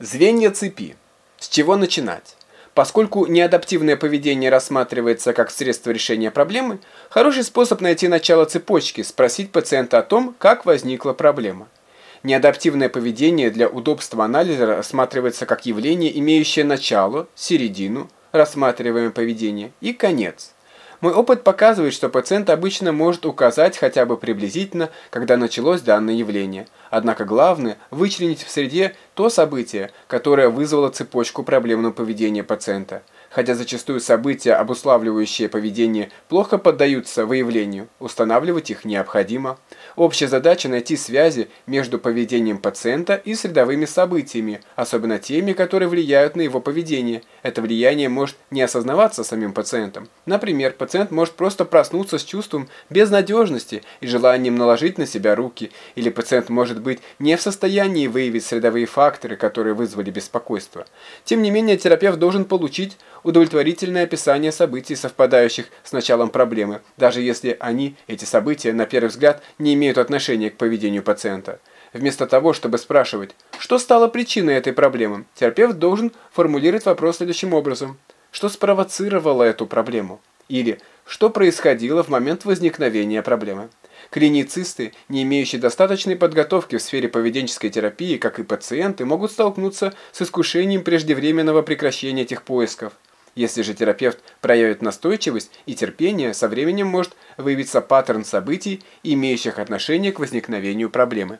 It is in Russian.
Звенья цепи. С чего начинать? Поскольку неадаптивное поведение рассматривается как средство решения проблемы, хороший способ найти начало цепочки – спросить пациента о том, как возникла проблема. Неадаптивное поведение для удобства анализа рассматривается как явление, имеющее начало, середину, рассматриваемое поведение и конец. Мой опыт показывает, что пациент обычно может указать хотя бы приблизительно, когда началось данное явление. Однако главное – вычленить в среде то событие, которое вызвало цепочку проблемного поведения пациента. Хотя зачастую события, обуславливающие поведение, плохо поддаются выявлению, устанавливать их необходимо. Общая задача – найти связи между поведением пациента и средовыми событиями, особенно теми, которые влияют на его поведение. Это влияние может не осознаваться самим пациентом. Например, пациент может просто проснуться с чувством безнадежности и желанием наложить на себя руки, или пациент может быть не в состоянии выявить средовые факторы, которые вызвали беспокойство. Тем не менее, терапевт должен получить удовлетворительное описание событий, совпадающих с началом проблемы, даже если они, эти события, на первый взгляд, не имеют отношения к поведению пациента. Вместо того, чтобы спрашивать, что стало причиной этой проблемы, терапевт должен формулировать вопрос следующим образом. Что спровоцировало эту проблему? Или что происходило в момент возникновения проблемы? Клиницисты, не имеющие достаточной подготовки в сфере поведенческой терапии, как и пациенты, могут столкнуться с искушением преждевременного прекращения этих поисков. Если же терапевт проявит настойчивость и терпение, со временем может выявиться паттерн событий, имеющих отношение к возникновению проблемы.